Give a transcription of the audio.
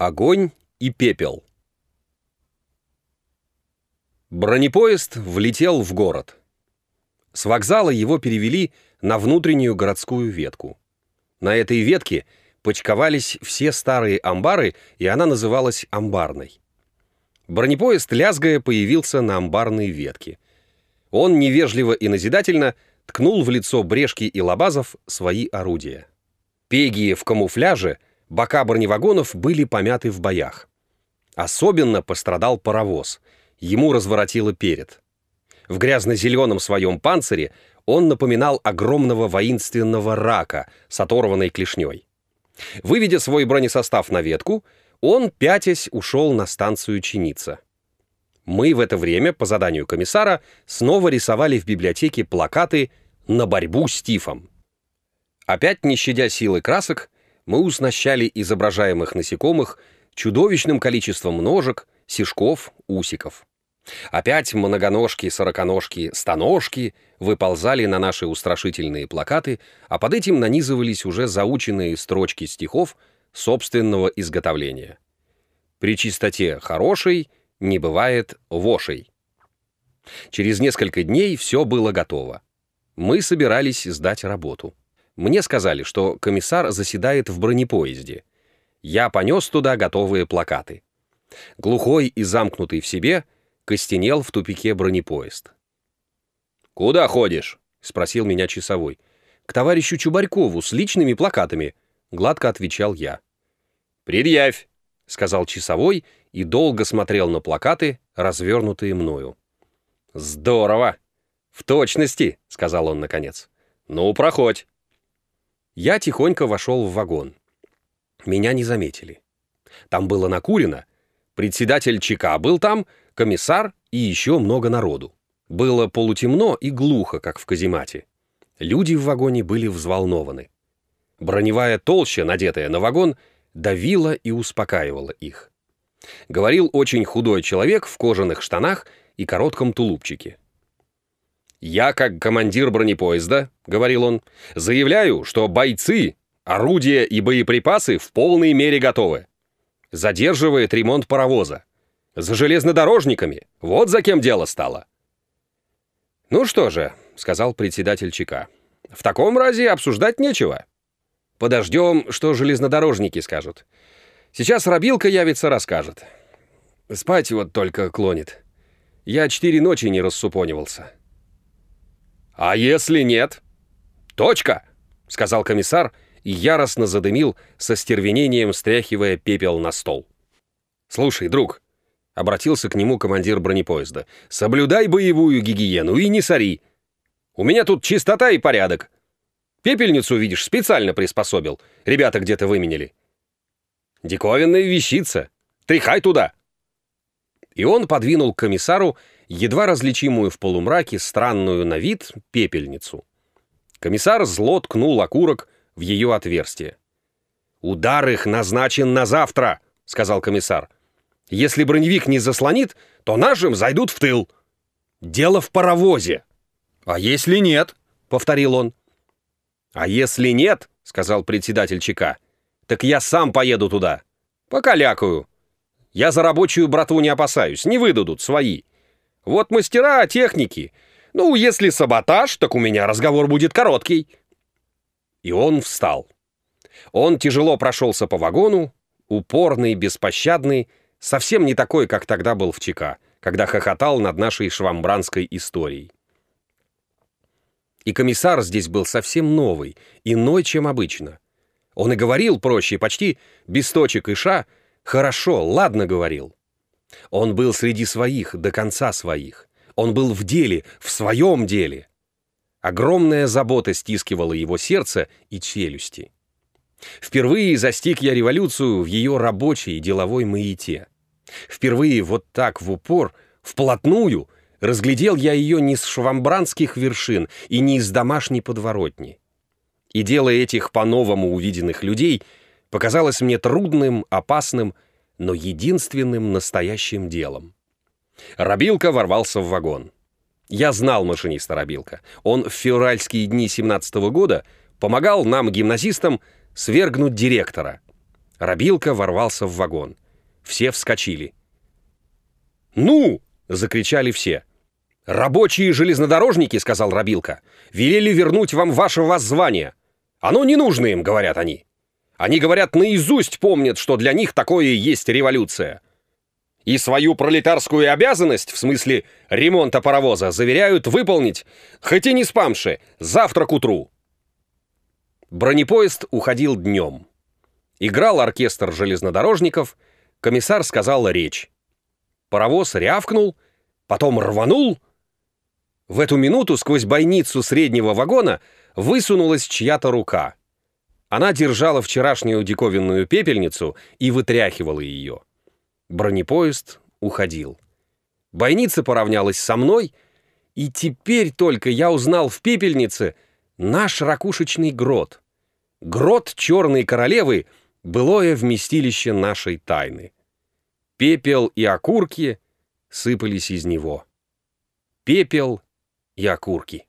Огонь и пепел. Бронепоезд влетел в город. С вокзала его перевели на внутреннюю городскую ветку. На этой ветке почковались все старые амбары, и она называлась амбарной. Бронепоезд, лязгая, появился на амбарной ветке. Он невежливо и назидательно ткнул в лицо Брешки и Лобазов свои орудия. Пеги в камуфляже, бока броневагонов были помяты в боях. Особенно пострадал паровоз. Ему разворотило перед. В грязно-зеленом своем панцире он напоминал огромного воинственного рака с оторванной клешней. Выведя свой бронесостав на ветку, он, пятясь, ушел на станцию чиниться. Мы в это время, по заданию комиссара, снова рисовали в библиотеке плакаты на борьбу с тифом. Опять, не щадя силы красок, мы уснащали изображаемых насекомых чудовищным количеством ножек, сишков, усиков. Опять многоножки, сороконожки, станожки выползали на наши устрашительные плакаты, а под этим нанизывались уже заученные строчки стихов собственного изготовления. При чистоте хорошей не бывает вошей. Через несколько дней все было готово. Мы собирались сдать работу. Мне сказали, что комиссар заседает в бронепоезде. Я понес туда готовые плакаты. Глухой и замкнутый в себе, костенел в тупике бронепоезд. «Куда ходишь?» — спросил меня часовой. «К товарищу Чубарькову с личными плакатами», — гладко отвечал я. «Предъявь», — сказал часовой и долго смотрел на плакаты, развернутые мною. «Здорово! В точности», — сказал он наконец. «Ну, проходь». Я тихонько вошел в вагон. Меня не заметили. Там было накурено. Председатель ЧК был там, комиссар и еще много народу. Было полутемно и глухо, как в каземате. Люди в вагоне были взволнованы. Броневая толща, надетая на вагон, давила и успокаивала их. Говорил очень худой человек в кожаных штанах и коротком тулупчике. «Я, как командир бронепоезда, — говорил он, — заявляю, что бойцы, орудия и боеприпасы в полной мере готовы. Задерживает ремонт паровоза. За железнодорожниками. Вот за кем дело стало». «Ну что же», — сказал председатель ЧК, — «в таком разе обсуждать нечего. Подождем, что железнодорожники скажут. Сейчас Рабилка явится, расскажет. Спать вот только клонит. Я четыре ночи не рассупонивался». «А если нет?» «Точка!» — сказал комиссар и яростно задымил, со стервенением стряхивая пепел на стол. «Слушай, друг», — обратился к нему командир бронепоезда, «соблюдай боевую гигиену и не сори. У меня тут чистота и порядок. Пепельницу, видишь, специально приспособил. Ребята где-то выменили. Диковинная вещица. Тряхай туда!» И он подвинул к комиссару едва различимую в полумраке странную на вид пепельницу. Комиссар зло ткнул окурок в ее отверстие. «Удар их назначен на завтра», — сказал комиссар. «Если броневик не заслонит, то нашим зайдут в тыл. Дело в паровозе». «А если нет?» — повторил он. «А если нет?» — сказал председатель ЧК. «Так я сам поеду туда. Покалякаю. Я за рабочую братву не опасаюсь, не выдадут свои. Вот мастера техники. Ну, если саботаж, так у меня разговор будет короткий». И он встал. Он тяжело прошелся по вагону, упорный, беспощадный, совсем не такой, как тогда был в ЧК, когда хохотал над нашей швамбранской историей. И комиссар здесь был совсем новый, иной, чем обычно. Он и говорил проще, почти без точек и ша, хорошо, ладно говорил. Он был среди своих, до конца своих. Он был в деле, в своем деле. Огромная забота стискивала его сердце и челюсти. Впервые застиг я революцию в ее рабочей деловой маяте. Впервые вот так в упор, вплотную, разглядел я ее не с швамбранских вершин и не из домашней подворотни. И дело этих по-новому увиденных людей показалось мне трудным, опасным, но единственным настоящим делом. Рабилка ворвался в вагон. Я знал машиниста Рабилка. Он в февральские дни 17 -го года помогал нам, гимназистам, свергнуть директора. Рабилка ворвался в вагон. Все вскочили. «Ну!» — закричали все. «Рабочие железнодорожники, — сказал Рабилка, — велели вернуть вам ваше воззвание. Оно не нужно им, — говорят они. Они, говорят, наизусть помнят, что для них такое и есть революция. И свою пролетарскую обязанность, в смысле ремонта паровоза, заверяют выполнить, хоть и не спамши, завтра к утру». Бронепоезд уходил днем. Играл оркестр железнодорожников, комиссар сказал речь. Паровоз рявкнул, потом рванул. В эту минуту сквозь бойницу среднего вагона высунулась чья-то рука. Она держала вчерашнюю диковинную пепельницу и вытряхивала ее. Бронепоезд уходил. Бойница поравнялась со мной, и теперь только я узнал в пепельнице наш ракушечный грот. Грот Черной Королевы — былое вместилище нашей тайны. Пепел и окурки сыпались из него. Пепел и окурки.